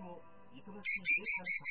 も忙しい家から